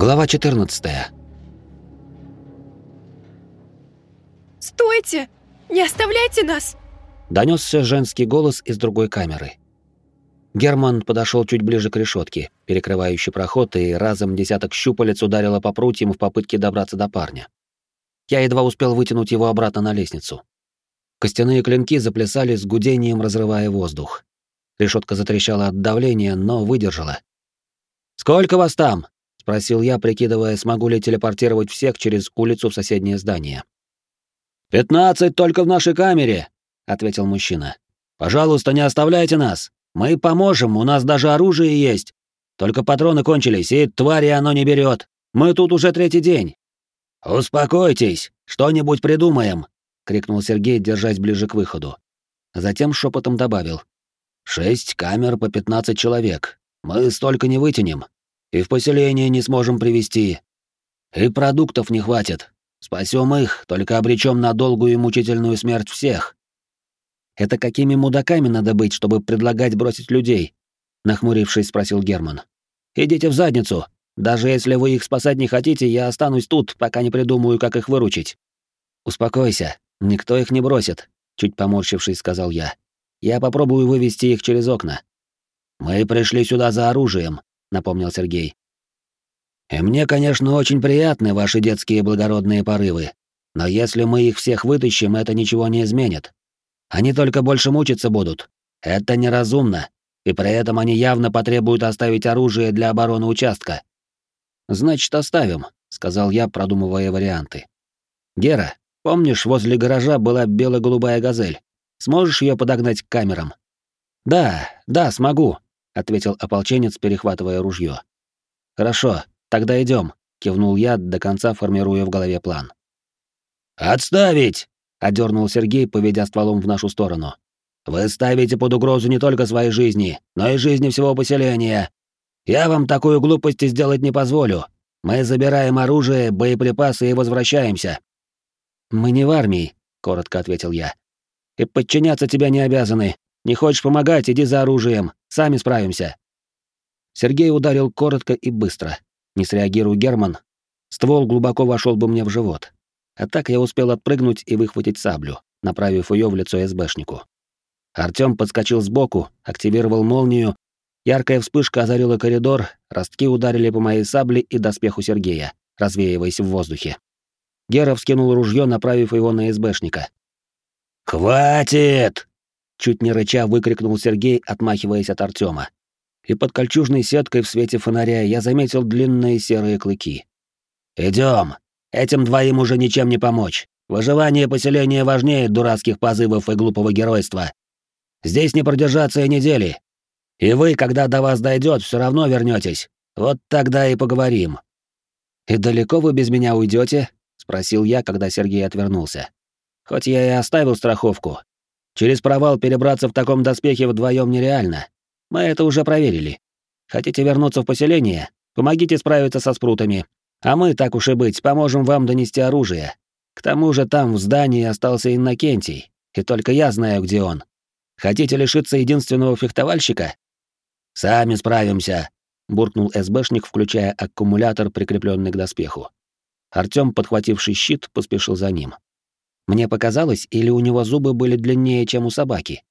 Глава 14. «Стойте! Не оставляйте нас!» Донесся женский голос из другой камеры. Герман подошел чуть ближе к решетке, перекрывающей проход, и разом десяток щупалец ударило по прутьям в попытке добраться до парня. Я едва успел вытянуть его обратно на лестницу. Костяные клинки заплясали с гудением, разрывая воздух. Решетка затрещала от давления, но выдержала. «Сколько вас там?» — спросил я, прикидывая, смогу ли телепортировать всех через улицу в соседнее здание. «Пятнадцать только в нашей камере», — ответил мужчина. «Пожалуйста, не оставляйте нас. Мы поможем, у нас даже оружие есть. Только патроны кончились, и твари оно не берет. Мы тут уже третий день». «Успокойтесь, что-нибудь придумаем», — крикнул Сергей, держась ближе к выходу. Затем шепотом добавил. «Шесть камер по пятнадцать человек. Мы столько не вытянем. И в поселение не сможем привести. И продуктов не хватит. Спасем их, только обречем на долгую и мучительную смерть всех. Это какими мудаками надо быть, чтобы предлагать бросить людей? Нахмурившись, спросил Герман. Идите в задницу. Даже если вы их спасать не хотите, я останусь тут, пока не придумаю, как их выручить. Успокойся, никто их не бросит, чуть поморщившись, сказал я. Я попробую вывести их через окна. Мы пришли сюда за оружием, напомнил Сергей. И мне, конечно, очень приятны ваши детские благородные порывы, но если мы их всех вытащим, это ничего не изменит. Они только больше мучиться будут. Это неразумно, и при этом они явно потребуют оставить оружие для обороны участка. Значит, оставим, сказал я, продумывая варианты. Гера, помнишь, возле гаража была бело-голубая газель? Сможешь ее подогнать к камерам? Да, да, смогу, ответил ополченец, перехватывая ружье. Хорошо, тогда идем, кивнул я, до конца формируя в голове план. Отставить! одернул Сергей, поведя стволом в нашу сторону. Вы ставите под угрозу не только свои жизни, но и жизни всего поселения. Я вам такую глупость сделать не позволю. Мы забираем оружие, боеприпасы и возвращаемся. Мы не в армии, коротко ответил я. И подчиняться тебя не обязаны. Не хочешь помогать, иди за оружием. Сами справимся. Сергей ударил коротко и быстро. Не среагируя Герман, ствол глубоко вошел бы мне в живот. А так я успел отпрыгнуть и выхватить саблю, направив ее в лицо СБшнику. Артём подскочил сбоку, активировал молнию, яркая вспышка озарила коридор, ростки ударили по моей сабле и доспеху Сергея, развеиваясь в воздухе. Гера вскинул ружье, направив его на СБшника. «Хватит!» Чуть не рыча выкрикнул Сергей, отмахиваясь от Артема. И под кольчужной сеткой в свете фонаря я заметил длинные серые клыки. Идем. Этим двоим уже ничем не помочь. Выживание поселения важнее дурацких позывов и глупого геройства. Здесь не продержаться и недели. И вы, когда до вас дойдет, все равно вернетесь. Вот тогда и поговорим. И далеко вы без меня уйдете? спросил я, когда Сергей отвернулся. Хоть я и оставил страховку, Через провал перебраться в таком доспехе вдвоем нереально. Мы это уже проверили. Хотите вернуться в поселение? Помогите справиться со спрутами. А мы, так уж и быть, поможем вам донести оружие. К тому же там в здании остался Иннокентий, и только я знаю, где он. Хотите лишиться единственного фехтовальщика? Сами справимся, буркнул СБшник, включая аккумулятор, прикрепленный к доспеху. Артём, подхвативший щит, поспешил за ним. Мне показалось, или у него зубы были длиннее, чем у собаки?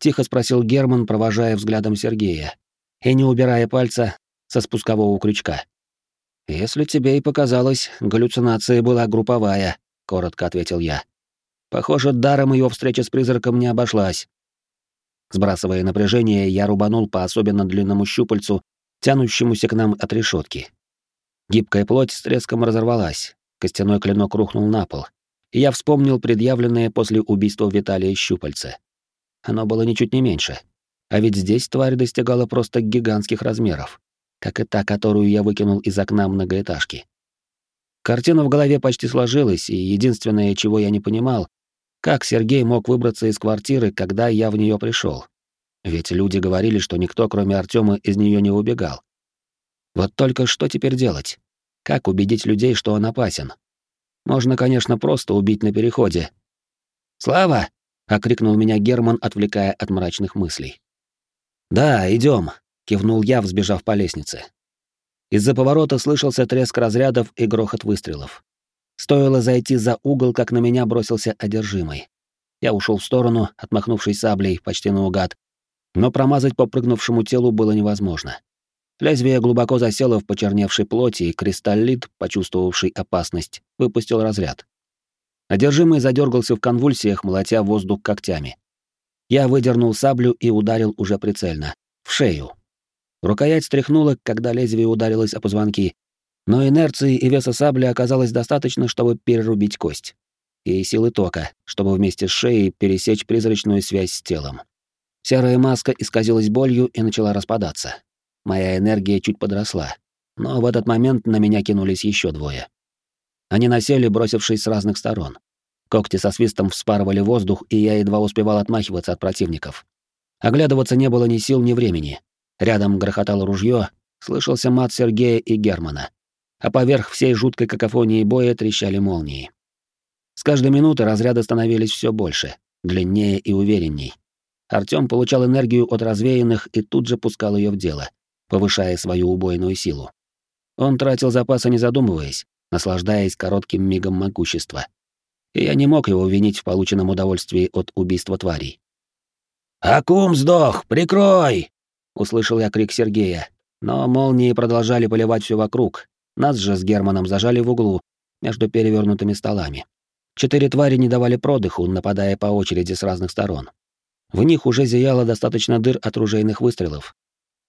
Тихо спросил Герман, провожая взглядом Сергея и не убирая пальца со спускового крючка. «Если тебе и показалось, галлюцинация была групповая», — коротко ответил я. «Похоже, даром ее встреча с призраком не обошлась». Сбрасывая напряжение, я рубанул по особенно длинному щупальцу, тянущемуся к нам от решетки. Гибкая плоть с треском разорвалась, костяной клинок рухнул на пол, и я вспомнил предъявленное после убийства Виталия щупальце. Оно было ничуть не меньше. А ведь здесь тварь достигала просто гигантских размеров, как и та, которую я выкинул из окна многоэтажки. Картина в голове почти сложилась, и единственное, чего я не понимал, как Сергей мог выбраться из квартиры, когда я в нее пришел. Ведь люди говорили, что никто, кроме Артема, из нее не убегал. Вот только что теперь делать? Как убедить людей, что он опасен? Можно, конечно, просто убить на переходе. «Слава!» — окрикнул меня Герман, отвлекая от мрачных мыслей. «Да, идем, кивнул я, взбежав по лестнице. Из-за поворота слышался треск разрядов и грохот выстрелов. Стоило зайти за угол, как на меня бросился одержимый. Я ушел в сторону, отмахнувшись саблей, почти наугад, но промазать по прыгнувшему телу было невозможно. Лезвие глубоко засело в почерневшей плоти, и кристаллит, почувствовавший опасность, выпустил разряд. Одержимый задергался в конвульсиях, молотя воздух когтями. Я выдернул саблю и ударил уже прицельно. В шею. Рукоять стряхнула, когда лезвие ударилось о позвонки, но инерции и веса сабли оказалось достаточно, чтобы перерубить кость. И силы тока, чтобы вместе с шеей пересечь призрачную связь с телом. Серая маска исказилась болью и начала распадаться. Моя энергия чуть подросла. Но в этот момент на меня кинулись еще двое. Они насели, бросившись с разных сторон. Когти со свистом вспарывали воздух, и я едва успевал отмахиваться от противников. Оглядываться не было ни сил, ни времени. Рядом грохотало ружье, слышался мат Сергея и Германа. А поверх всей жуткой какофонии боя трещали молнии. С каждой минуты разряды становились все больше, длиннее и уверенней. Артём получал энергию от развеянных и тут же пускал ее в дело, повышая свою убойную силу. Он тратил запасы, не задумываясь, наслаждаясь коротким мигом могущества. И я не мог его винить в полученном удовольствии от убийства тварей. «Акум сдох! Прикрой!» — услышал я крик Сергея. Но молнии продолжали поливать все вокруг. Нас же с Германом зажали в углу, между перевернутыми столами. Четыре твари не давали продыху, нападая по очереди с разных сторон. В них уже зияло достаточно дыр от ружейных выстрелов,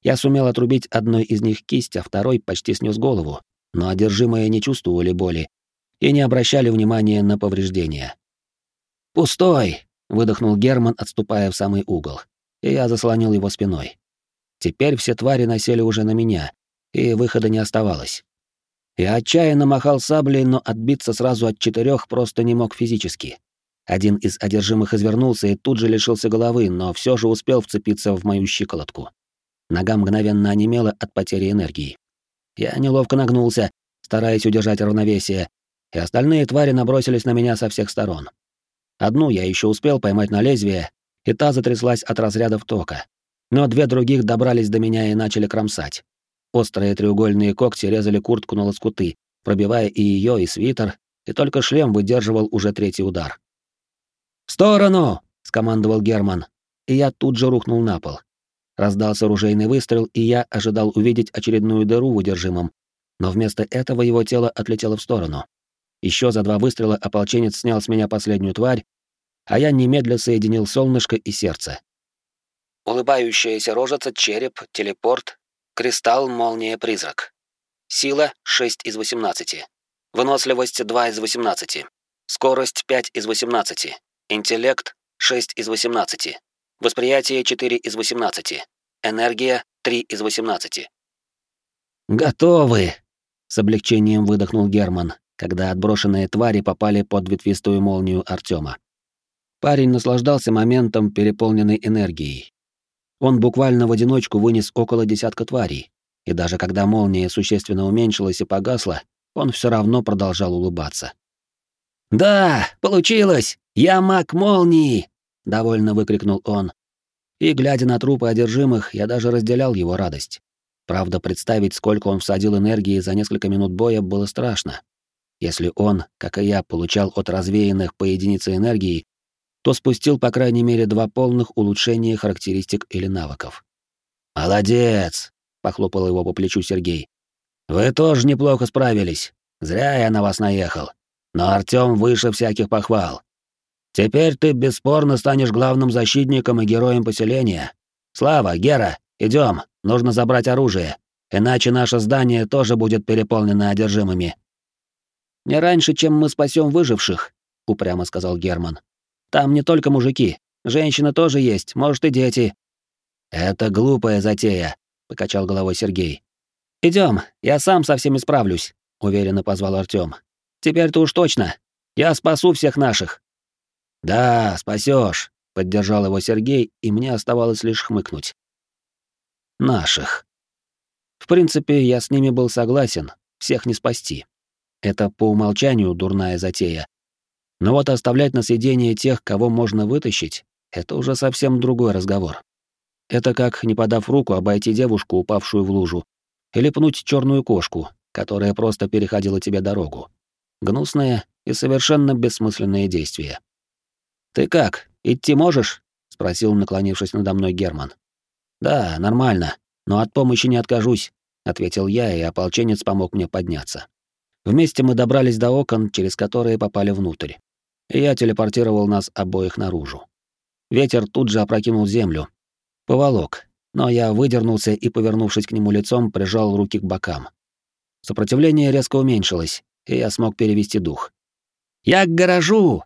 я сумел отрубить одной из них кисть, а второй почти снес голову, но одержимые не чувствовали боли и не обращали внимания на повреждения. «Пустой!» — выдохнул Герман, отступая в самый угол, и я заслонил его спиной. Теперь все твари насели уже на меня, и выхода не оставалось. Я отчаянно махал саблей, но отбиться сразу от четырех просто не мог физически. Один из одержимых извернулся и тут же лишился головы, но все же успел вцепиться в мою щиколотку. Нога мгновенно онемела от потери энергии. Я неловко нагнулся, стараясь удержать равновесие, и остальные твари набросились на меня со всех сторон. Одну я еще успел поймать на лезвие, и та затряслась от разрядов тока. Но две других добрались до меня и начали кромсать. Острые треугольные когти резали куртку на лоскуты, пробивая и ее, и свитер, и только шлем выдерживал уже третий удар. «В сторону!» — скомандовал Герман, и я тут же рухнул на пол. Раздался оружейный выстрел, и я ожидал увидеть очередную дыру в удержимом, но вместо этого его тело отлетело в сторону. Еще за два выстрела ополченец снял с меня последнюю тварь, а я немедля соединил солнышко и сердце. Улыбающаяся рожица, череп, телепорт, кристалл, молния, призрак. Сила 6 из 18. Выносливость 2 из 18. Скорость 5 из 18. Интеллект 6 из 18. Восприятие 4 из 18. Энергия 3 из 18. Готовы, с облегчением выдохнул Герман, когда отброшенные твари попали под ветвистую молнию Артема. Парень наслаждался моментом переполненной энергией. Он буквально в одиночку вынес около десятка тварей, и даже когда молния существенно уменьшилась и погасла, он все равно продолжал улыбаться. «Да, получилось! Я маг молнии!» Довольно выкрикнул он. И глядя на трупы одержимых, я даже разделял его радость. Правда, представить, сколько он всадил энергии за несколько минут боя, было страшно. Если он, как и я, получал от развеянных по единице энергии, то спустил по крайней мере два полных улучшения характеристик или навыков. «Молодец!» — похлопал его по плечу Сергей. «Вы тоже неплохо справились. Зря я на вас наехал. Но Артём выше всяких похвал. Теперь ты бесспорно станешь главным защитником и героем поселения. Слава, Гера, идем, нужно забрать оружие, иначе наше здание тоже будет переполнено одержимыми. Не раньше, чем мы спасем выживших, упрямо сказал Герман. Там не только мужики, женщины тоже есть, может и дети. Это глупая затея, покачал головой Сергей. Идем, я сам со всеми справлюсь, уверенно позвал Артём. Теперь-то уж точно. Я спасу всех наших. «Да, спасешь, поддержал его Сергей, и мне оставалось лишь хмыкнуть. «Наших». В принципе, я с ними был согласен, всех не спасти. Это по умолчанию дурная затея. Но вот оставлять на съедение тех, кого можно вытащить, это уже совсем другой разговор. Это как, не подав руку, обойти девушку, упавшую в лужу, или пнуть черную кошку, которая просто переходила тебе дорогу. Гнусное и совершенно бессмысленное действие. «Ты как, идти можешь?» — спросил, наклонившись надо мной Герман. «Да, нормально, но от помощи не откажусь», — ответил я, и ополченец помог мне подняться. Вместе мы добрались до окон, через которые попали внутрь. Я телепортировал нас обоих наружу. Ветер тут же опрокинул землю. Поволок, но я выдернулся и, повернувшись к нему лицом, прижал руки к бокам. Сопротивление резко уменьшилось, и я смог перевести дух. «Я к гаражу!»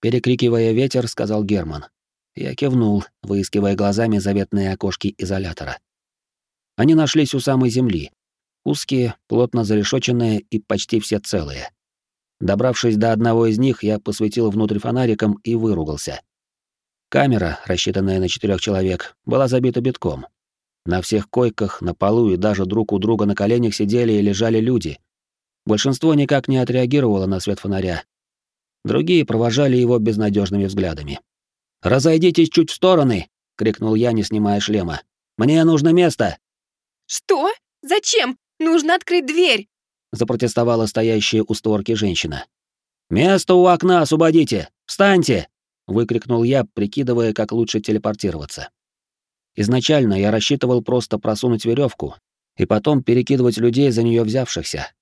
Перекрикивая ветер, сказал Герман. Я кивнул, выискивая глазами заветные окошки изолятора. Они нашлись у самой земли. Узкие, плотно зарешоченные и почти все целые. Добравшись до одного из них, я посветил внутрь фонариком и выругался. Камера, рассчитанная на четырех человек, была забита битком. На всех койках, на полу и даже друг у друга на коленях сидели и лежали люди. Большинство никак не отреагировало на свет фонаря. Другие провожали его безнадежными взглядами. «Разойдитесь чуть в стороны!» — крикнул я, не снимая шлема. «Мне нужно место!» «Что? Зачем? Нужно открыть дверь!» — запротестовала стоящая у створки женщина. «Место у окна освободите! Встаньте!» — выкрикнул я, прикидывая, как лучше телепортироваться. Изначально я рассчитывал просто просунуть веревку и потом перекидывать людей за нее взявшихся,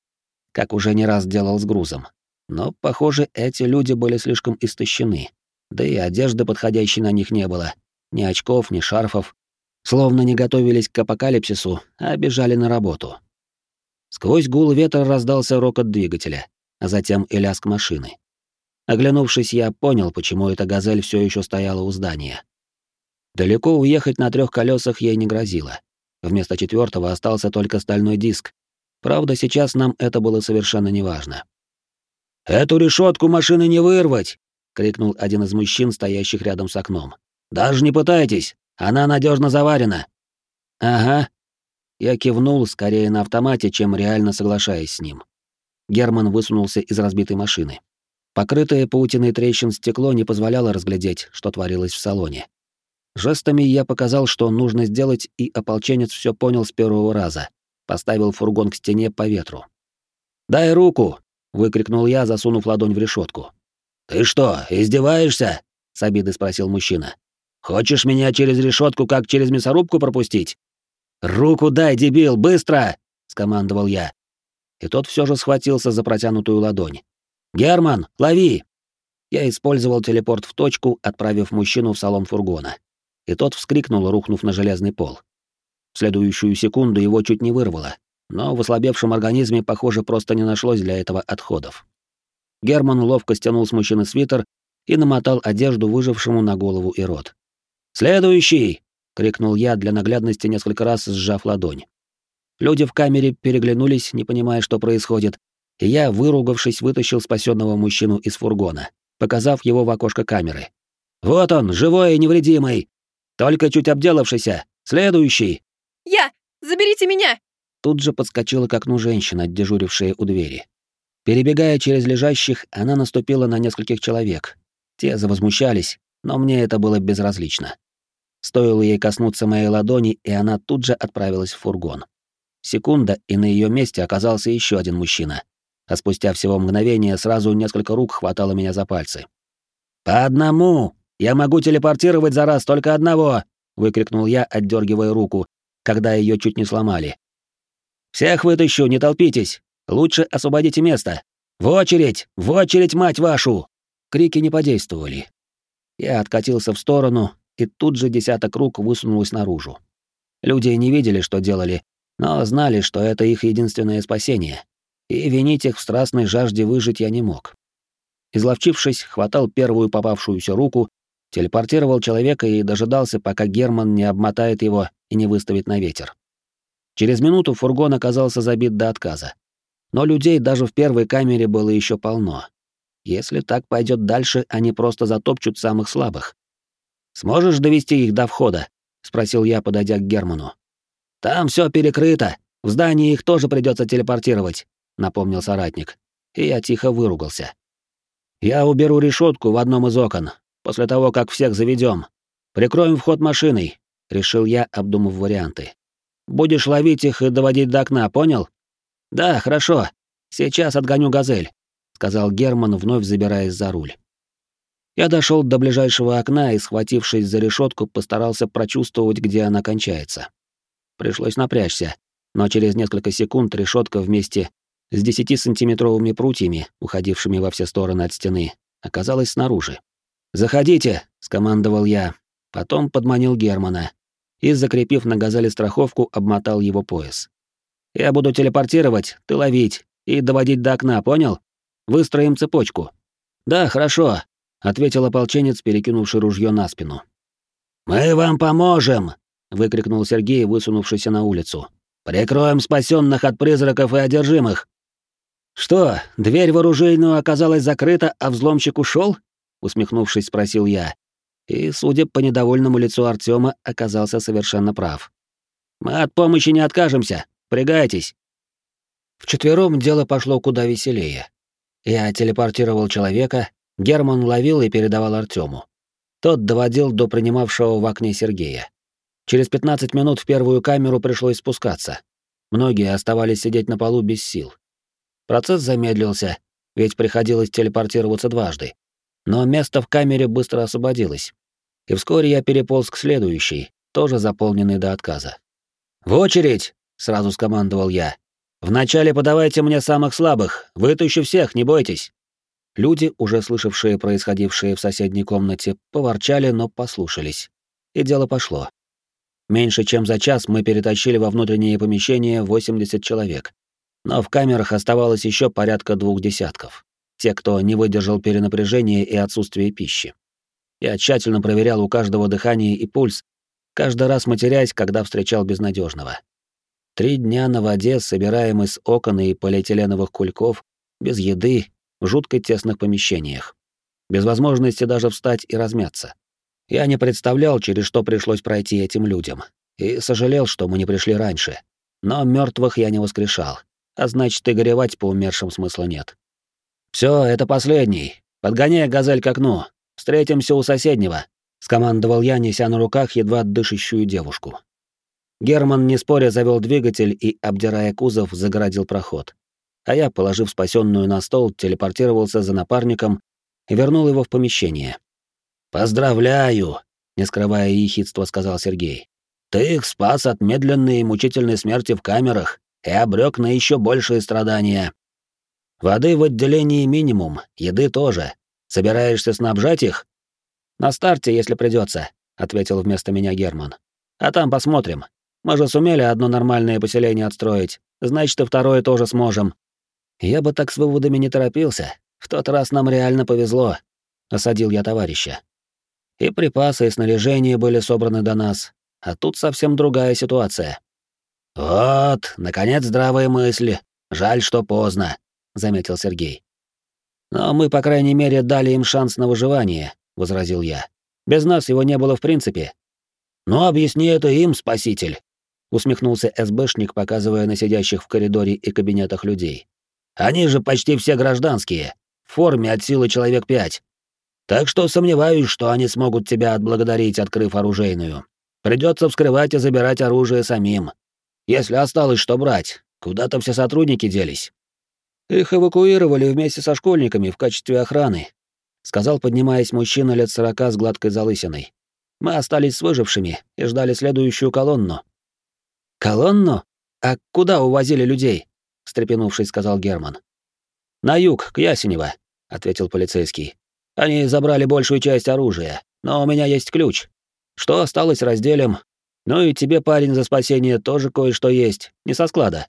как уже не раз делал с грузом. Но, похоже, эти люди были слишком истощены. Да и одежды подходящей на них не было. Ни очков, ни шарфов. Словно не готовились к апокалипсису, а бежали на работу. Сквозь гул ветра раздался рокот двигателя, а затем и лязг машины. Оглянувшись, я понял, почему эта газель все еще стояла у здания. Далеко уехать на трех колесах ей не грозило. Вместо четвертого остался только стальной диск. Правда, сейчас нам это было совершенно неважно. «Эту решетку машины не вырвать!» крикнул один из мужчин, стоящих рядом с окном. Даже не пытайтесь, она надежно заварена. Ага. Я кивнул скорее на автомате, чем реально соглашаясь с ним. Герман высунулся из разбитой машины. Покрытое паутиной трещин стекло не позволяло разглядеть, что творилось в салоне. Жестами я показал, что нужно сделать, и ополченец все понял с первого раза. Поставил фургон к стене по ветру. «Дай руку!» — выкрикнул я, засунув ладонь в решетку. «Ты что, издеваешься?» — с обидой спросил мужчина. «Хочешь меня через решетку, как через мясорубку пропустить?» «Руку дай, дебил, быстро!» — скомандовал я. И тот все же схватился за протянутую ладонь. «Герман, лови!» Я использовал телепорт в точку, отправив мужчину в салон фургона. И тот вскрикнул, рухнув на железный пол. В следующую секунду его чуть не вырвало, но в ослабевшем организме, похоже, просто не нашлось для этого отходов. Герман ловко стянул с мужчины свитер и намотал одежду выжившему на голову и рот. «Следующий!» — крикнул я для наглядности несколько раз, сжав ладонь. Люди в камере переглянулись, не понимая, что происходит, и я, выругавшись, вытащил спасенного мужчину из фургона, показав его в окошко камеры. «Вот он, живой и невредимый! Только чуть обделавшийся! Следующий!» «Я! Заберите меня!» Тут же подскочила к окну женщина, дежурившая у двери. Перебегая через лежащих, она наступила на нескольких человек. Те завозмущались, но мне это было безразлично. Стоило ей коснуться моей ладони, и она тут же отправилась в фургон. Секунда, и на ее месте оказался еще один мужчина. А спустя всего мгновение сразу несколько рук хватало меня за пальцы. «По одному! Я могу телепортировать за раз только одного!» — выкрикнул я, отдергивая руку, когда ее чуть не сломали. «Всех вытащу, не толпитесь! Лучше освободите место. В очередь! В очередь, мать вашу!» Крики не подействовали. Я откатился в сторону, и тут же десяток рук высунулось наружу. Люди не видели, что делали, но знали, что это их единственное спасение, и винить их в страстной жажде выжить я не мог. Изловчившись, хватал первую попавшуюся руку, телепортировал человека и дожидался, пока Герман не обмотает его и не выставит на ветер. Через минуту фургон оказался забит до отказа. Но людей даже в первой камере было еще полно. Если так пойдет дальше, они просто затопчут самых слабых. «Сможешь довести их до входа?» — спросил я, подойдя к Герману. «Там все перекрыто. В здании их тоже придется телепортировать», — напомнил соратник. И я тихо выругался. «Я уберу решетку в одном из окон, после того, как всех заведем. Прикроем вход машиной», — решил я, обдумав варианты. Будешь ловить их и доводить до окна, понял? Да, хорошо. Сейчас отгоню газель, сказал Герман, вновь забираясь за руль. Я дошел до ближайшего окна и, схватившись за решетку, постарался прочувствовать, где она кончается. Пришлось напрячься, но через несколько секунд решетка вместе с 10-сантиметровыми прутьями, уходившими во все стороны от стены, оказалась снаружи. «Заходите!» — скомандовал я. Потом подманил Германа и, закрепив на газели страховку, обмотал его пояс. «Я буду телепортировать, ты ловить и доводить до окна, понял? Выстроим цепочку». «Да, хорошо», ответил ополченец, перекинувший ружье на спину. Мы вам поможем, выкрикнул Сергей, высунувшийся на улицу. Прикроем спасенных от призраков и одержимых. Что, дверь в оружейную оказалась закрыта, а взломщик ушел? усмехнувшись, спросил я. И, судя по недовольному лицу Артема, оказался совершенно прав. Мы от помощи не откажемся. Пригайтесь. Вчетвером дело пошло куда веселее. Я телепортировал человека, Герман ловил и передавал Артему. Тот доводил до принимавшего в окне Сергея. Через 15 минут в первую камеру пришлось спускаться. Многие оставались сидеть на полу без сил. Процесс замедлился, ведь приходилось телепортироваться дважды. Но место в камере быстро освободилось. И вскоре я переполз к следующей, тоже заполненной до отказа. «В очередь!» — сразу скомандовал я. «Вначале подавайте мне самых слабых, вытащу всех, не бойтесь!» Люди, уже слышавшие происходившее в соседней комнате, поворчали, но послушались. И дело пошло. Меньше чем за час мы перетащили во внутреннее помещение 80 человек. Но в камерах оставалось еще порядка двух десятков. Те, кто не выдержал перенапряжения и отсутствия пищи. Я тщательно проверял у каждого дыхание и пульс, каждый раз матерясь, когда встречал безнадежного. Три дня на воде, собираем из окон и полиэтиленовых кульков, без еды в жутко тесных помещениях, без возможности даже встать и размяться. Я не представлял, через что пришлось пройти этим людям, и сожалел, что мы не пришли раньше. Но мертвых я не воскрешал, а значит, и горевать по умершим смысла нет. Все, это последний. Подгоняй газель к окну. Встретимся у соседнего, скомандовал я, неся на руках едва дышащую девушку. Герман, не споря, завел двигатель и, обдирая кузов, загородил проход а я, положив спасенную на стол, телепортировался за напарником и вернул его в помещение. «Поздравляю!» — не скрывая ехидства, сказал Сергей. «Ты их спас от медленной и мучительной смерти в камерах и обрек на еще большие страдания. Воды в отделении минимум, еды тоже. Собираешься снабжать их?» «На старте, если придется, ответил вместо меня Герман. «А там посмотрим. Мы же сумели одно нормальное поселение отстроить, значит, и второе тоже сможем. Я бы так с выводами не торопился. В тот раз нам реально повезло. Осадил я товарища. И припасы, и снаряжение были собраны до нас. А тут совсем другая ситуация. Вот, наконец, здравые мысли. Жаль, что поздно, заметил Сергей. Но мы, по крайней мере, дали им шанс на выживание, возразил я. Без нас его не было в принципе. Ну, объясни это им, спаситель, усмехнулся СБшник, показывая на сидящих в коридоре и кабинетах людей. Они же почти все гражданские, в форме от силы человек пять. Так что сомневаюсь, что они смогут тебя отблагодарить, открыв оружейную. Придется вскрывать и забирать оружие самим. Если осталось что брать, куда-то все сотрудники делись. Их эвакуировали вместе со школьниками в качестве охраны, сказал, поднимаясь мужчина лет сорока с гладкой залысиной. Мы остались с выжившими и ждали следующую колонну. Колонну? А куда увозили людей? встрепенувшись, сказал Герман. На юг, к Ясенево, ответил полицейский. Они забрали большую часть оружия, но у меня есть ключ. Что осталось, разделим. Ну и тебе, парень, за спасение тоже кое-что есть, не со склада.